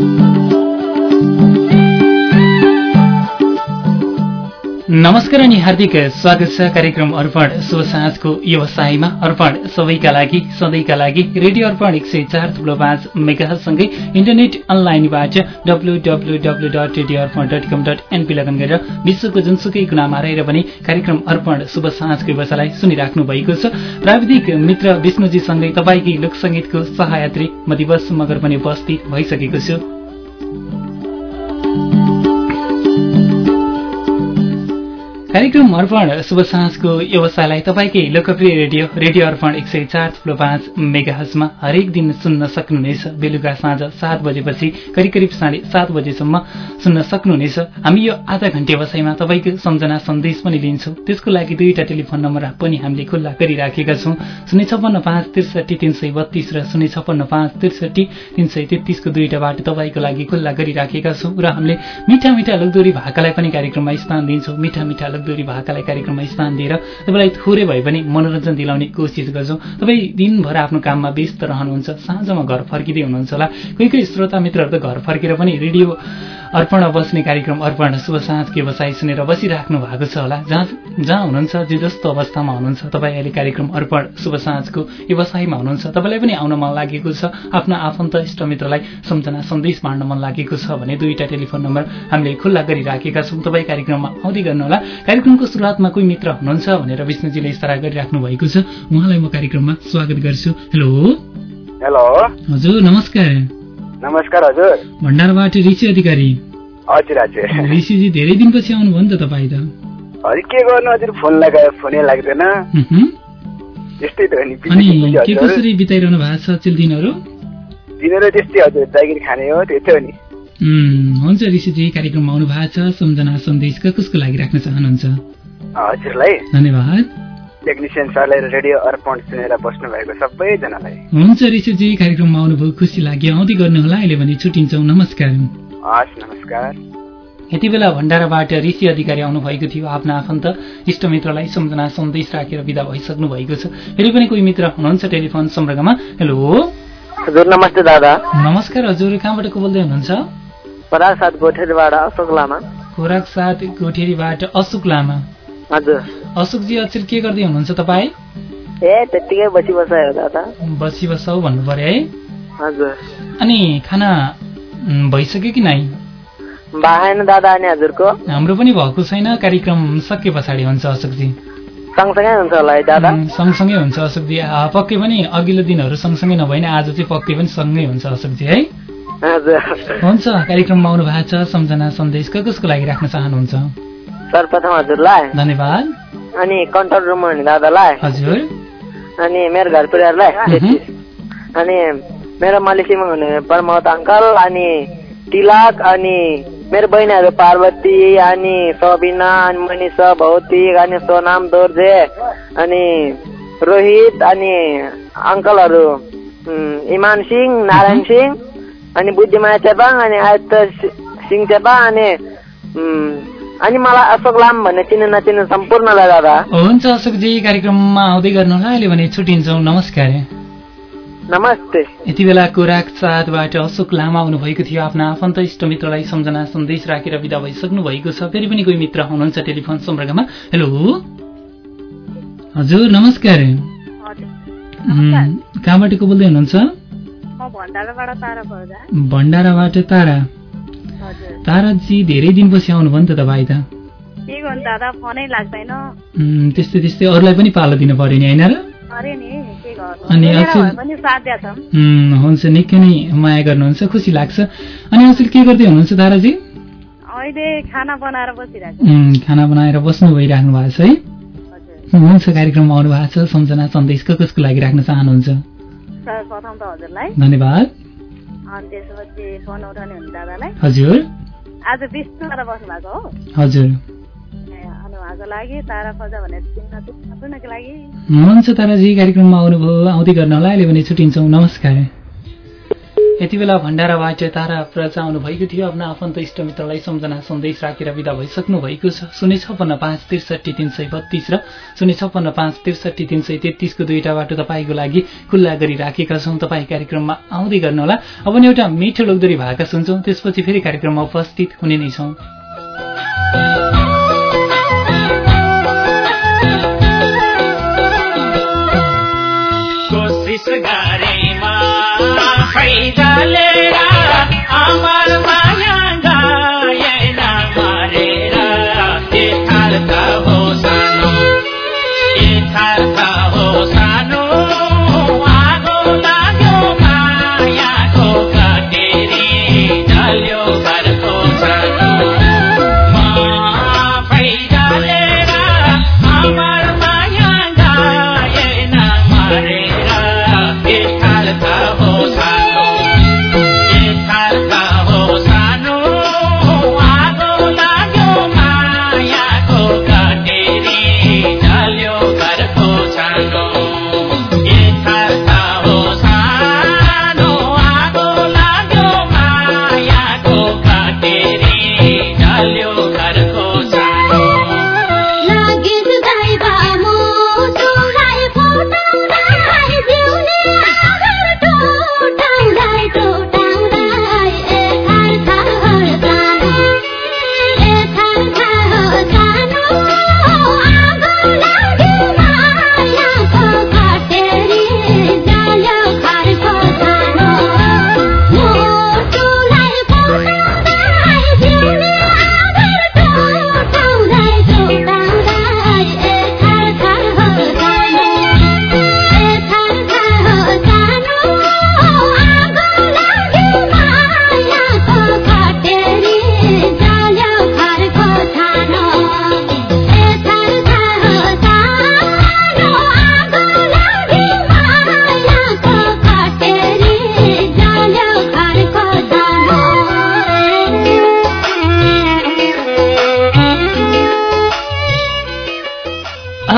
Thank you. नमस्कार अनि हार्दिक स्वागत छ कार्यक्रम अर्पण शुभ साँझको व्यवसायमा। अर्पण सबैका लागि सधैँका लागि रेडियो अर्पण एक सय चार थुप्रो पाँच मेगासँगै इन्टरनेट अनलाइनबाट W W W dot radio Arpan dot com dot NP log on गरेर विश्वको जुनसुकै गुणामा रहेर पनि कार्यक्रम अर्पण शुभ साँझको व्यवसायलाई सुनिराख्नु भएको छ। प्राविधिक मित्र विष्णुजीसँगै तपाईँकै लोकसङ्गीतको सहयात्री म दिवस मगर पनि उपस्थित भइसकेको छु। कार्यक्रम अर्पण शुभ साँझको व्यवसायलाई तपाईँकै लोकप्रिय रेडियो रेडियो अर्पण एक सय चार थुप्रो पाँच मेगाहजमा हरेक दिन सुन्न सक्नुहुनेछ। बेलुका साँझ सात बजेपछि करिब करिब साढे सात बजेसम्म सुन्न सक्नुहुनेछ। हामी यो आधा घन्टे व्यवसायमा तपाईँको सम्झना सन्देश पनि लिन्छौँ। त्यसको लागि दुईवटा टेलिफोन नम्बर पनि हामीले खुल्ला गरिराखेका छौँ। शून्य छप्पन्न पाँच त्रिसठी तिन सय बत्तीस र शून्य छप्पन्न पाँच त्रिसठी तिन सय तेत्तिसको दुईवटा बाटो तपाईँको लागि खुल्ला गरिराखेका छौँ र हामीले मिठा मिठा लोकदोरी भाकालाई पनि कार्यक्रममा स्थान दिन्छौँ। मिठा मिठा लोकदोरी भाकालाई कार्यक्रममा स्थान दिएर तपाईँलाई थोरै भए पनि मनोरञ्जन दिलाउने कोसिस गर्छौँ। तपाईँ दिनभर आफ्नो काममा व्यस्त रहनुहुन्छ साँझमा घर फर्किँदै हुनुहुन्छ होला। कोही कोही श्रोता मित्रहरू त घर फर्केर पनि रेडियो अर्पण बस्ने कार्यक्रम अर्पण शुभ साँझको व्यवसाय सुनेर बसिराख्नु भएको छ होला। जहाँ जहाँ हुनुहुन्छ जे जस्तो अवस्थामा हुनुहुन्छ तपाईँ अहिले कार्यक्रम अर्पण शुभ साँझको व्यवसायमा हुनुहुन्छ। तपाईँलाई पनि आउन मन लागेको छ। आफ्नो आफन्त इष्टमित्रलाई सम्झना सन्देश बाँड्न मन लागेको छ भने दुईवटा टेलिफोन नम्बर हामीले खुल्ला गरिराखेका छौँ। तपाईँ कार्यक्रममा आउँदै गर्नुहोला कार्यक्रमको सुरुवातमा कोही मित्र हुनुहुन्छ भनेर विष्णुजीले इसारा गरिराख्नु भएको छ। उहाँलाई म कार्यक्रममा स्वागत गर्छु। हेलो। हेलो। हजुर नमस्कार। नमस्कार हजुर। भण्डारबाट ऋषि अधिकारी। हजुर हजुर। ऋषिजी धेरै दिनपछि आउनुभयो नि त तपाईँ त? हजुर के गर्नु हजुर फोन लगायो फोनै लाग्दैन। त्यस्तै त अनि के कसरी बिताइरहनु भएको छ चिल दिनहरू? दिनेर त्यस्तै हजुर जागिर खाने हो त्यस्तै हो नि। हुन्छ ऋषिजी कार्यक्रममा आउनु भएको छ। सम्झना सन्देश कसको लागि राख्न चाहनुहुन्छ? हजुरलाई। धन्यवाद। टेक्निसियन सरलाई रेडियो अर्पण सुनेर बस्नु भएको सबैजनालाई। हुन्छ ऋषिजी कार्यक्रममा आउनुभयो खुसी लाग्यो। आउँदै गर्नुहोला। अहिले भने छुट्टिन्छौँ। नमस्कार। हस् नमस्कार। यति बेला भण्डाराबाट ऋषि अधिकारी आउनुभएको थियो। आफ्ना आफन्त इष्टमित्रलाई सम्झना सन्देश राखेर विदा भइसक्नु भएको छ। फेरि पनि कोही मित्र हुनुहुन्छ टेलिफोन सम्पर्कमा? हेलो। हजुर नमस्ते दादा। नमस्कार हजुर। कहाँबाट को बोल्दै हुनुहुन्छ? पराग साथ गोठेबाट अशोक लामा। खोराक साथ गोठेरीबाट अशोक लामा। हजुर। अशोकजी अचेल के गर्दै हुनुहुन्छ तपाईँ? ए त्यत्तिकै बसी बसायो बसी बसाउ भन्नु पर्यो है। हजुर। अनि खाना भइसक्यो कि नै दादा अनि हजुरको। हाम्रो पनि भएको छैन कार्यक्रम सके पछाडि हुन्छ अशोकजी सँगसँगै हुन्छ होला है दादा? सँगसँगै हुन्छ अशोकजी पक्कै पनि अघिल्लो दिनहरू सँगसँगै नभए नि आज चाहिँ पक्कै पनि सँगै हुन्छ अशोकजी है। हुन्छ कार्यक्रममा आउनु भएको छ सम्झना सन्देश कसको लागि राख्न चाहनुहुन्छ? सर्वप्रथम हजुरलाई। धन्यवाद। अनि कन्ट्रोल रुममा हुने दादालाई। हजुर। अनि मेरो घर परिवारलाई। मह्म। अनि मेरो मलेसियामा हुने प्रमोद अङ्कल अनि तिलक अनि मेरो बहिनीहरू पार्वती अनि सबिना अनि मनिषा भौतिक अनि सोनाम दोर्जे अनि रोहित अनि अङ्कलहरू इमान सिंह नारायण सिंह अनि बुद्धिमाया चेपाङ अनि आयत्त सि- सिंह चेपाङ अनि अनि मलाई अशोक लाम भन्ने चिन्ने नचिन्ने सम्पूर्णलाई दादा। हुन्छ अशोकजी कार्यक्रममा आउँदै गर्नुहोला। अहिले भने छुट्टिन्छौँ नमस्कार। नमस्ते। यति बेला कोराक साथबाट अशोक लामा आउनुभएको थियो। आफ्ना आफन्त इष्टमित्रलाई सम्झना सन्देश राखेर विदा भइसक्नु भएको छ। फेरि पनि कोही मित्र हुनुहुन्छ टेलिफोन सम्पर्कमा। हेलो। हजुर नमस्कार। कहाँबाट को बोल्दै हुनुहुन्छ? भण्डाराबाट तारा। ताराजी धेरै दिनपछि आउनुभयो नि त तपाईँ त। के गर्नु दादा फोनै लाग्दैन। त्यस्तै त्यस्तै। अरूलाई पनि पालो दिनु पर्यो नि होइन र? अनि हुन्छ निकै नै माया गर्नुहुन्छ खुसी लाग्छ। अनि अचेल के गर्दै हुनुहुन्छ ताराजी? खाना बनाएर बस्नु भइराख्नु भएको छ है। हुन्छ कार्यक्रममा आउनु भएको छ। सम्झना सन्देशको कसको लागि राख्न चाहनुहुन्छ? धन्यवाद। अनि त्यसपछि फोन उठाउने हुने दादालाई। हजुर। आज विष्णुबाट बस्नु भएको हो। हजुर। हुन्छ ताराजी कार्यक्रममा आउनुभयो आउँदै गर्नु होला अहिले भने छुट्टिन्छौँ। नमस्कार। यति बेला भण्डाराबाट तारा प्रजा आउनुभएको थियो। आफ्नो आफन्त इष्टमित्रलाई सम्झना सन्देश राखेर विदा भइसक्नु भएको छ। शून्य छपन्न पाँच त्रिसठी तिन सय बत्तीस र शून्य छपन्न पाँच त्रिसठी तिन सय तेत्तिसको दुईवटा बाटो तपाईँको लागि खुल्ला गरिराखेका छौँ। तपाईँ कार्यक्रममा आउँदै गर्नुहोला। अब नि एउटा मिठो लोकदोरी भाका सुन्छौँ। त्यसपछि फेरि कार्यक्रममा उपस्थित हुने नै छौँ। खैजालेर अमर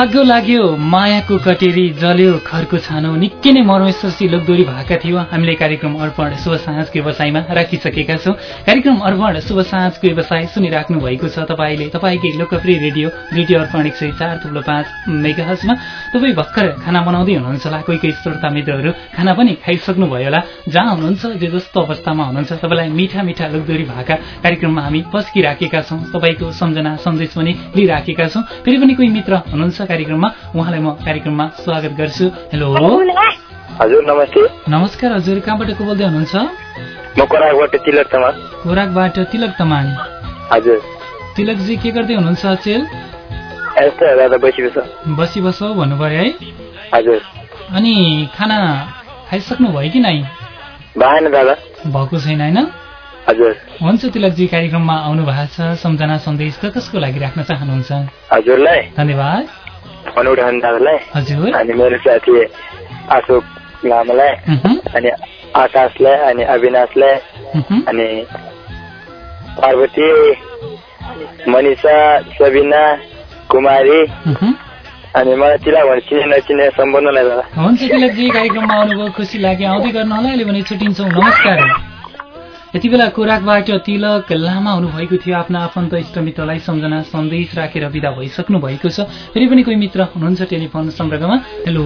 आगो लाग्यो मायाको कटेरी जल्यो खरको छानो निकै नै मर्मेश्वरसी लोकदोरी भएका थियो। हामीले कार्यक्रम अर्पण शुभ साँझको व्यवसायमा राखिसकेका छौँ। कार्यक्रम अर्पण शुभ साँझको व्यवसाय सुनिराख्नु भएको छ तपाईँले तपाईँकै लोकप्रिय रेडियो रेडियो अर्पण एक सय चार थुप्रो पाँच मेगाहजमा तपाईँ भर्खर खाना बनाउँदै हुनुहुन्छ होला कोही कोही श्रोता मित्रहरू खाना पनि खाइसक्नु भयो होला। जहाँ हुनुहुन्छ जे जस्तो अवस्थामा हुनुहुन्छ। तपाईँलाई मिठा मिठा लोकदोरी भएका कार्यक्रममा हामी पस्किराखेका छौँ। तपाईँको सम्झना सन्देश पनि लिइराखेका छौँ। फेरि पनि कोही मित्र हुनुहुन्छ कार्यक्रममा उहाँलाई म कार्यक्रममा स्वागत गर्छु। हेलो। हजुर नमस्ते। नमस्कार हजुर। कहाँबाट को बोल्दै हुनुहुन्छ? म कोराकबाट तिलक तमाङ। खोराकबाट तिलक तमाङ। हजुर। तिलकजी के गर्दै हुनुहुन्छ अचेल? बसी बस भन्नु पर्यो है हजुर। अनि खाना खाइसक्नु भयो कि नै भएको छैन होइन? हजुर। हुन्छ तिलकजी कार्यक्रममा आउनु भएको छ। सम्झना सन्देश क कसको लागि राख्न चाहनुहुन्छ? हजुरलाई। धन्यवाद। फोन उठाउने दादालाई अनि मेरो साथी अशोक लामालाई अनि आकाशलाई अनि अविनाशलाई अनि पार्वती मनिषा सबिना कुमारी। अनि मलाई चिला भने चिने नचिने सम्पूर्णलाई दादा हुन्छ कार्यक्रममा आउनुभयो खुसी लाग्यो आउँदै गर्नु होला अहिले भने छुट्टिन्छौँ। नमस्कार। यति बेला कोराकबाट तिलक लामा हुनुभएको थियो आफ्ना आफन्त इष्टमित्रलाई सम्झना सन्देश राखेर विदा भइसक्नु भएको छ। फेरि पनि कोही मित्र हुनुहुन्छ टेलिफोन सम्पर्कमा? हेलो?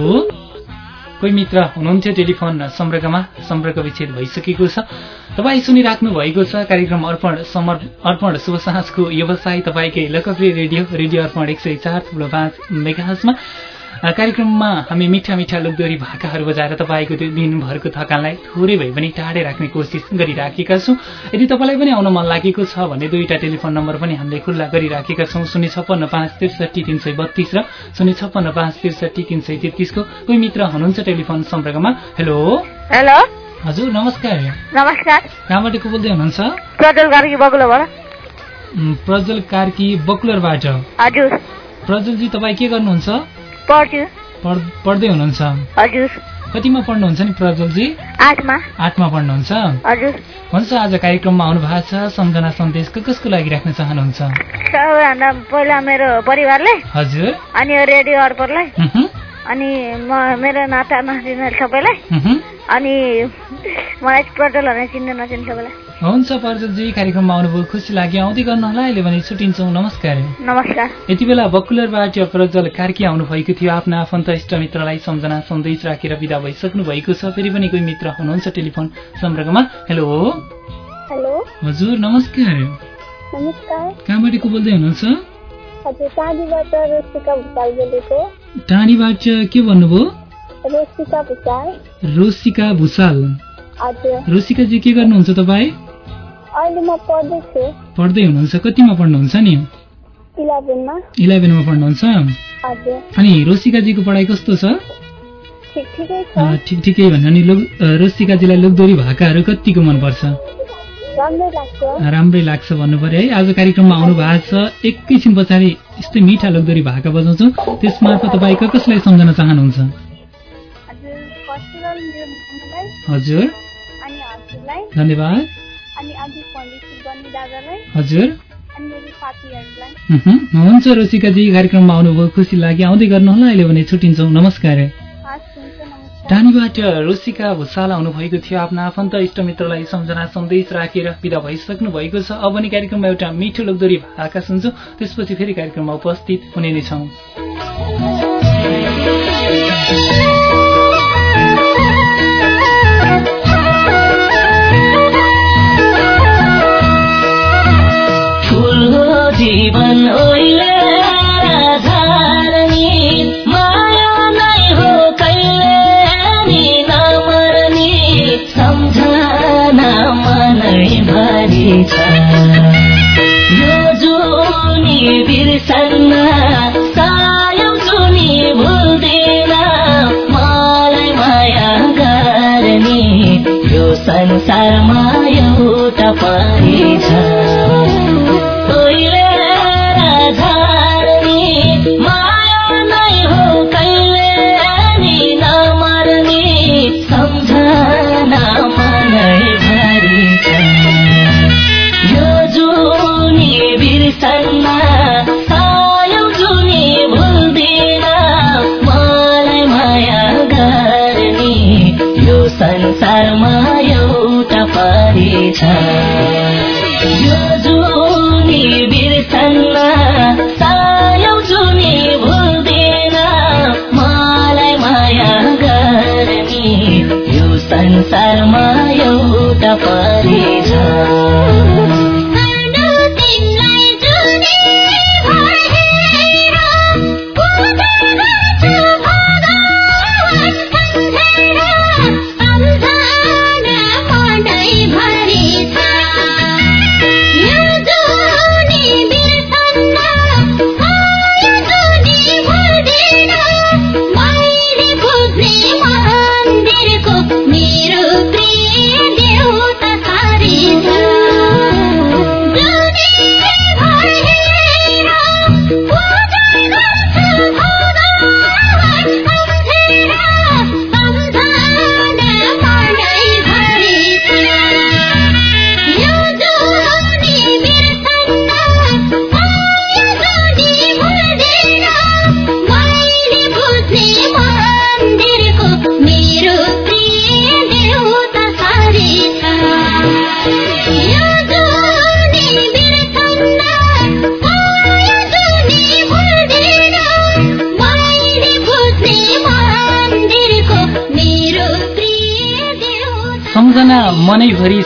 कोही मित्र हुनुहुन्थ्यो टेलिफोन सम्पर्कमा? सम्पर्क विच्छेद भइसकेको छ। तपाईँ सुनिराख्नु भएको छ कार्यक्रम अर्पण समर अर्पण शुभ साँझको व्यवसाय तपाईँकै लोकप्रिय रेडियो रेडियो अर्पण एक सय चार थुप्रो पाँच मेगाहजमा अ, कार्यक्रममा हामी मिठा मिठा लोकदोरी भाकाहरू बजाएर तपाईँको त्यो दिनभरको थकानलाई थोरै भए पनि टाढै राख्ने कोसिस गरिराखेका छौँ। यदि तपाईँलाई पनि आउन मन लागेको छ भने दुईवटा टेलिफोन नम्बर पनि हामीले खुल्ला गरिराखेका छौँ। शून्य छप्पन्न पाँच त्रिसठी तिन सय बत्तिस र शून्य छप्पन्न पाँच त्रिसठी तिन सय तेत्तिसको कोही मित्र हुनुहुन्छ टेलिफोन सम्पर्कमा? हेलो? हेलो? हजुर नमस्कार। नमस्कार। कहाँबाट को बोल्दै हुनुहुन्छ? प्रज्वल कार्की उम्, प्रज्वल कार्की बकुलरबाट। हजुर। प्रज्वलजी तपाईँ के गर्नुहुन्छ? पढ्छु पढ्दै हुनुहुन्छ। हजुर। कतिमा पढ्नुहुन्छ नि प्रज्वलजी? आठमा। आठमा पढ्नुहुन्छ। हजुर। हुन्छ आज कार्यक्रममा आउनु भएको छ। सम्झना सन्देश कसको लागि राख्न चाहनुहुन्छ? सबैभन्दा पहिला मेरो परिवारलाई। हजुर। अनि रेडियो अर्पणलाई। अनि म मेरो नाता नातिना सबैलाई। अनि मलाई प्रटल भनेर चिन्ने नचिन्ने सबैलाई। हुन्छ पर्जलजी कार्यक्रममा आउनुभयो खुसी लाग्यो। आउँदै गर्नुहोला। अहिले भने छुट्टिन्छौँ। नमस्कार। नमस्कार। यति बेला बकुलरबाट प्रज्वल कार्की आउनुभएको थियो। आफ्ना आफन्त इष्टमित्रलाई सम्झना सन्देश राखेर विदा भइसक्नु भएको छ। फेरि पनि कोही मित्र हुनुहुन्छ टेलिफोन सम्पर्कमा? हेलो। हेलो। हजुर नमस्कार। नमस्कार। कहाँबाट को बोल्दै हुनुहुन्छ? टाढीबाट के भन्नुभयो? रोसिका भुषाल हजुर। रोसिकाजी के गर्नुहुन्छ तपाईँ? पढ्दै हुनुहुन्छ? कतिमा पढ्नुहुन्छ नि? इलेभेनमा। पढ्नुहुन्छ? अनि रोसिकाजीको पढाइ कस्तो छ? ठिक ठिकै भन्दा नि। रोसिकाजीलाई लोकदोरी भाकाहरू कतिको मनपर्छ राम्रै लाग्छ। भन्नु पर्यो है। आज कार्यक्रममा आउनु भएको छ। एकैछिन पछाडि यस्तै मिठा लोकदोरी भाका बजाउँछौँ। त्यसमार्फत तपाईँ क कसलाई सम्झन चाहनुहुन्छ? हजुर धन्यवाद। दादालाई हजुर। हुन्छ रोसिकाजी कार्यक्रममा आउनुभयो खुसी लाग्यो। आउँदै गर्नुहोला अहिले भने छुट्टिन्छौँ। नमस्कार। टाढीबाट रोसिका भुषाल आउनुभएको थियो। आफ्ना आफन्त इष्टमित्रलाई सम्झना सन्देश राखेर विदा भइसक्नु भएको छ। अब नि कार्यक्रममा एउटा मिठो लोकदोरी भाका सुन्छौँ। त्यसपछि फेरि कार्यक्रममा उपस्थित हुने नै छौँ। जीवन ओइले धारनी माया नै हो कहिले नि नमर्ने सम्झना मनै भरि यो जुनी बिर्सन्न कायम जुनी भुल्दैन मलाई माया गर्ने यो संसारमा परी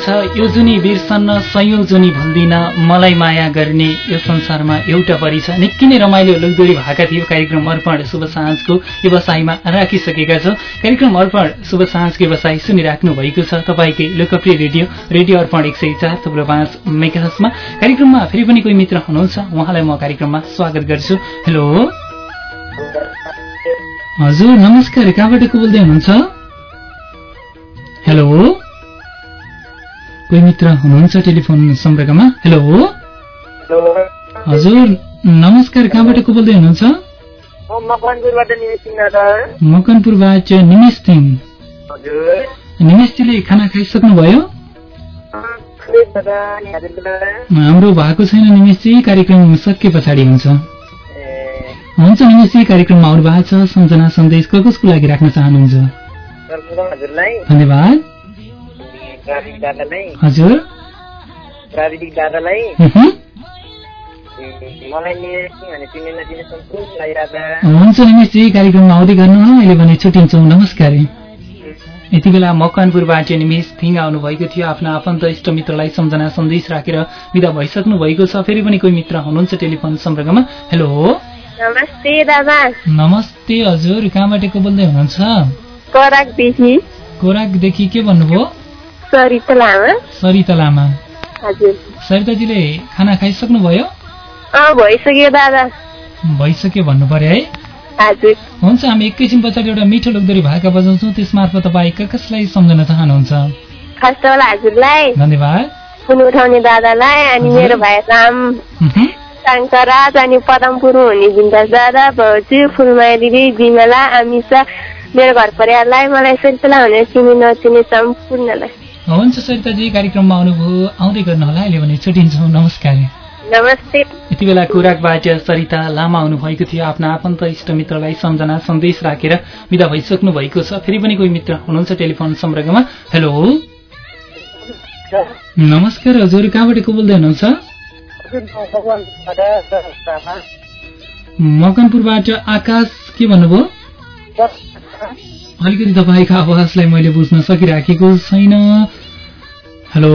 छ यो जुनी बिर्सन्न सयौँ जुनी भुल्दिन मलाई माया गर्ने यो संसारमा एउटा परी छ। निकै नै रमाइलो लोकदोरी भाका थियो। कार्यक्रम अर्पण शुभ साँझको व्यवसायमा राखिसकेका छौँ। कार्यक्रम अर्पण शुभ साँझको व्यवसाय सुनिराख्नु भएको छ। तपाईँकै लोकप्रिय रेडियो रेडियो अर्पण एक सय चार थुप्रो पाँच मेगाहसमा कार्यक्रममा फेरि पनि कोही मित्र हुनुहुन्छ। उहाँलाई म कार्यक्रममा स्वागत गर्छु। हेलो। हजुर नमस्कार। कहाँबाट को बोल्दै हुनुहुन्छ? हेलो। कोही मित्र हुनुहुन्छ टेलिफोन सम्पर्कमा? हेलो हजुर नमस्कार कहाँबाट को बोल्दै हुनुहुन्छ? मकनपुरबाट निमेश हजुर निमेशजीले खाना खाइसक्नुभयो? हाम्रो भएको छैन निमेशजी कार्यक्रम सके पछाडि हुन्छ। हुन्छ निमेशजी कार्यक्रममा आउनु भएको छ सम्झना सन्देश कसको लागि राख्न चाहनुहुन्छ? धन्यवाद। प्राविधिक दादालाई हजुर। प्राविधिक दादालाई हुन्छ निमेशजी कार्यक्रममा आउँदै गर्नु अहिले भने छुट्टिन्छौँ। नमस्कार। यति बेला मकवानपुरबाट निमेश थिङ आउनुभएको थियो। आफ्ना आफन्त इष्टमित्रलाई सम्झना सन्देश राखेर विदा भइसक्नु भएको छ। फेरि पनि कोही मित्र हुनुहुन्छ टेलिफोन सम्पर्कमा। हेलो। नमस्ते दादा। नमस्ते हजुर। कहाँबाट को बोल्दै हुनुहुन्छ? कोराकदेखि के भन्नुभयो? सरिता लामा। सरिता लामा। हजुर। सरिताजीले खाना खाइसक्नुभयो? भइसक्यो दादा। भइसक्यो भन्नु पर्यो है। हजुर। हुन्छ हामी एकैछिन पछाडि एउटा मिठो लोकदोरी भाका बजाउँछौँ। त्यसमार्फत तपाईँ क- कसलाई सम्झन चाहनुहुन्छ? फर्स्ट अफ अल हजुरलाई धन्यवाद। फोन उठाउने दादालाई अनि मेरो भाइ राम। शङ्कराज अनि पदमपुर हुने बिन्दास दादा भाउजू फुलमाया दिदी जिमला अमिसा मेरो घर परिवारलाई मलाई सिलसिला हुने चिने नचिने सम्पूर्णलाई। हुन्छ सरिताजी कार्यक्रममा आउनुभयो आउँदै गर्नुहोला अहिले भने छुट्टिन्छौँ। नमस्कार। नमस्ते। यति बेला कुराकबाट सरिता लामा आउनुभएको थियो आफ्ना आफन्त इष्टमित्रलाई सम्झना सन्देश राखेर विदा भइसक्नु भएको छ। फेरि पनि कोही मित्र हुनुहुन्छ टेलिफोन सम्पर्कमा हेलो। नमस्कार हजुर कहाँबाट को बोल्दै हुनुहुन्छ? मकनपुरबाट आकाश के भन्नुभयो? अलिकति तपाईँको आवाजलाई मैले बुझ्न सकिराखेको छैन। हेलो?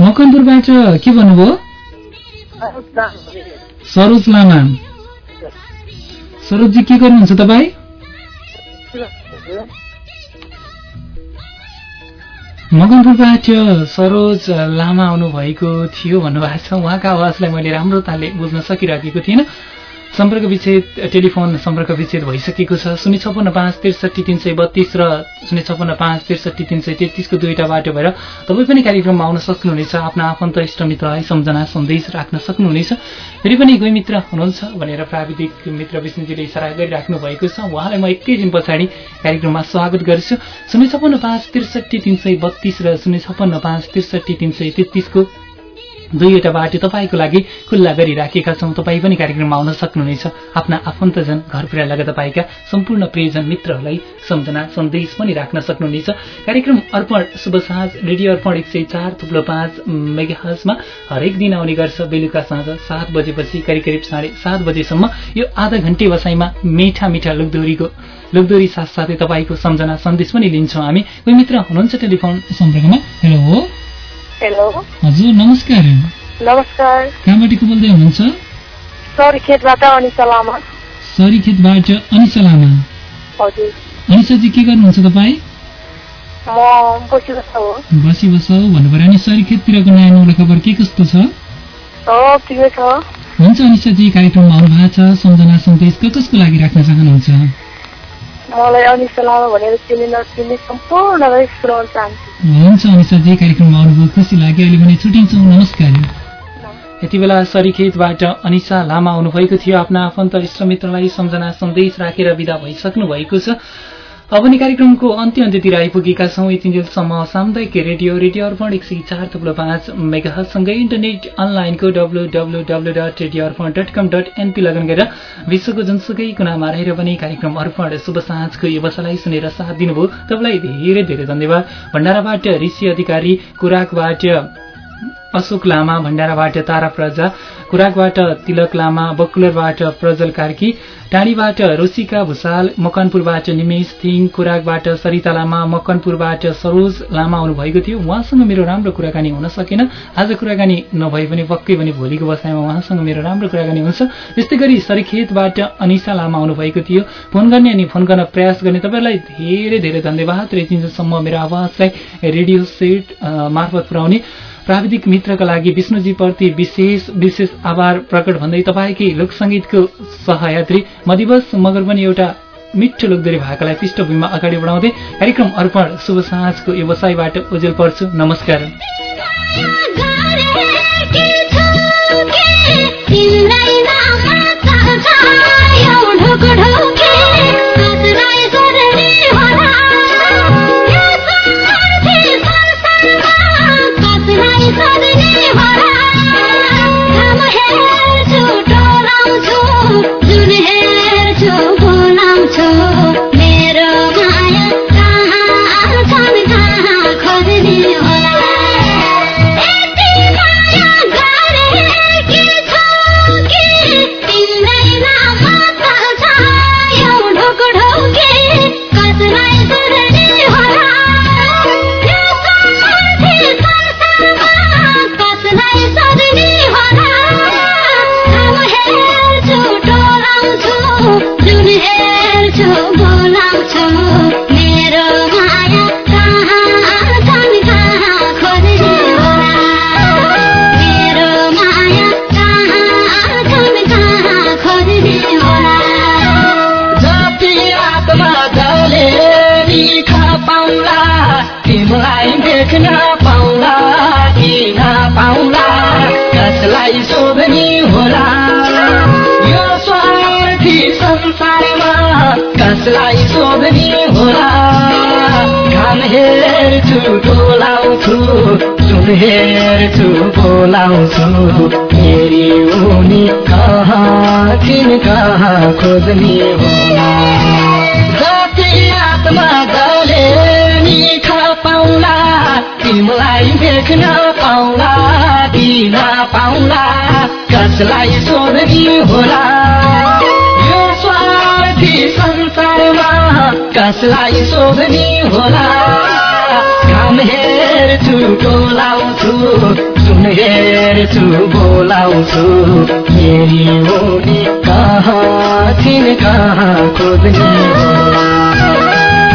मकनपुरबाट के भन्नुभयो? सरोज लामा सरोजजी के गर्नुहुन्छ तपाईँ? मकनपुरबाट सरोज लामा आउनुभएको थियो भन्नुभएको छ। उहाँको आवाजलाई मैले राम्रोताले बुझ्न सकिराखेको थिइनँ सम्पर्क विच्छेद टेलिफोन सम्पर्क विच्छेद भइसकेको छ। शून्य छपन्न पाँच त्रिसठी तिन सय बत्तीस र शून्य छपन्न पाँच त्रिसठी तिन सय तेत्तिसको दुईवटा बाटो भएर तपाईँ पनि कार्यक्रममा आउन सक्नुहुनेछ। आफ्ना आफन्त इष्टमित्रलाई सम्झना सन्देश राख्न सक्नुहुनेछ। फेरि पनि कोही मित्र हुनुहुन्छ भनेर प्राविधिक मित्र विष्णुजीले इसारा गरिराख्नु भएको छ। उहाँलाई म एकैछिन पछाडि कार्यक्रममा स्वागत गर्छु। शून्य छपन्न पाँच त्रिसठी तिन सय बत्तीस र शून्य छपन्न पाँच त्रिसठी तिन सय तेत्तिसको दुईवटा बाटो तपाईँको लागि खुल्ला गरिराखेका छौँ। तपाईँ पनि कार्यक्रममा आउन सक्नुहुनेछ। आफ्ना आफन्तजन घर परिवार तपाईँका सम्पूर्ण प्रियजन मित्रहरूलाई सम्झना सन्देश पनि राख्न सक्नुहुनेछ। कार्यक्रम अर्पण शुभ साँझ रेडियो अर्पण एक सय चार थुप्रो पाँच मेगाहजमा हरेक दिन आउने गर्छ। बेलुका साँझ सात बजेपछि करिब करिब साढे सात बजेसम्म। यो आधा घन्टे बसाइमा मिठा मिठा लोकदोरीको लोकदोरी साथसाथै तपाईँको सम्झना सन्देश पनि लिन्छौँ हामी। कोही मित्र हुनुहुन्छ टेलिफोन सम्पर्कमा हेलो। हेलो हजुर नमस्कार। नमस्कार। कहाँबाट को बोल्दै हुनुहुन्छ? सर खेतबाट अनिसा लामा। सरीखेतबाट अनिसा लामा। हजुर। अनिसाजी के गर्नुहुन्छ तपाईँ? बसी बस भन्नु पऱ्यो अनि सरीखेततिरको नयाँ नौलो खबर के कस्तो छ? हुन्छ अनिसाजी कार्यक्रममा आउनु भएको छ। सम्झना सन्देश कसको लागि राख्न चाहनुहुन्छ? मलाई अनिसा लामा भनेर चिने नचिने सम्पूर्णलाई सुनाउन चाहन्छु हुन्छ अनिसाजी कार्यक्रममा आउनुभयो खुसी लाग्यो अहिले भने छुट्टिन्छौँ नमस्कार यति बेला सरीखेतबाट अनिसा लामा आउनुभएको थियो आफ्ना आफन्त इष्टमित्रलाई सम्झना सन्देश राखेर विदा भइसक्नु भएको छ अब नि कार्यक्रमको अन्त्य अन्त्यतिर आइपुगेका छौँ यतिन्जेलसम्म सामुदायिक रेडियो रेडियो अर्पण एक सय चार थुप्रो पाँच मेगासँगै इन्टरनेट अनलाइनको W W W dot radio Arpan dot com dot NP log on गरेर विश्वको जुनसुकै कुनामा रहेर पनि कार्यक्रम अर्पण शुभ साँझको व्यवसायलाई सुनेर साथ दिनुभयो। तपाईँलाई धेरै धेरै धन्यवाद। भण्डाराबाट ऋषि अधिकारी कुराकबाट अशोक लामा भण्डाराबाट तारा प्रजा कुराकबाट तिलक लामा बकुलरबाट प्रजल कार्की टाढीबाट रोसिका भूषाल मकनपुरबाट निमेश थिङ कुराकबाट सरिता लामा मकनपुरबाट सरोज लामा आउनुभएको थियो। उहाँसँग मेरो राम्रो कुराकानी हुन सकेन। आज कुराकानी नभए पनि पक्कै पनि भोलिको बसाइमा उहाँसँग मेरो राम्रो कुराकानी हुन्छ। यस्तै गरी सरिखेतबाट अनिसा लामा आउनुभएको थियो। फोन गर्ने अनि फोन गर्न प्रयास गर्ने तपाईँहरूलाई धेरै धेरै धन्यवाद। र यतिसम्म मेरो आवाजलाई रेडियो सेट मार्फत पुर्याउने। प्राविधिक मित्रका लागि विष्णुजीप्रति विशेष विशेष आभार प्रकट भन्दै तपाईँकै लोकसङ्गीतको सहयात्री म दिवस मगर पनि एउटा मिठो लोकदोरी भाकालाई पृष्ठभूमिमा अगाडि बढाउँदै कार्यक्रम अर्पण शुभ साँझको व्यवसायबाट ओजेल पर्छु नमस्कार हेर्छु बोलाउँछु। फेरि उनी कहाँ कहाँ खोज्ने होला जति आत्मा जले निखा पाउला तिमीलाई देख्न पाउला दिन पाउला कसलाई सोध्ने होला? यो स्वार्थी संसारमा कसलाई सोध्ने होला घाम हेर्छु बोलाउँछु सुन हेर्छु बोलाउँछु। फेरि उनी कहाँ थिन कहाँ खोज्ने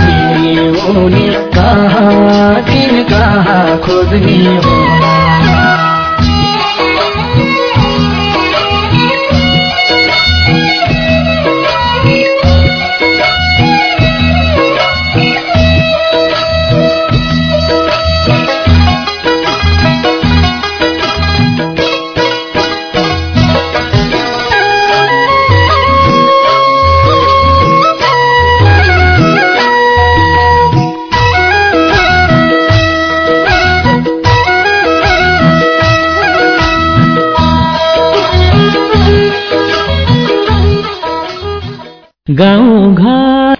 फेरि उनी कहाँ थिन कहाँ खोज्ने होला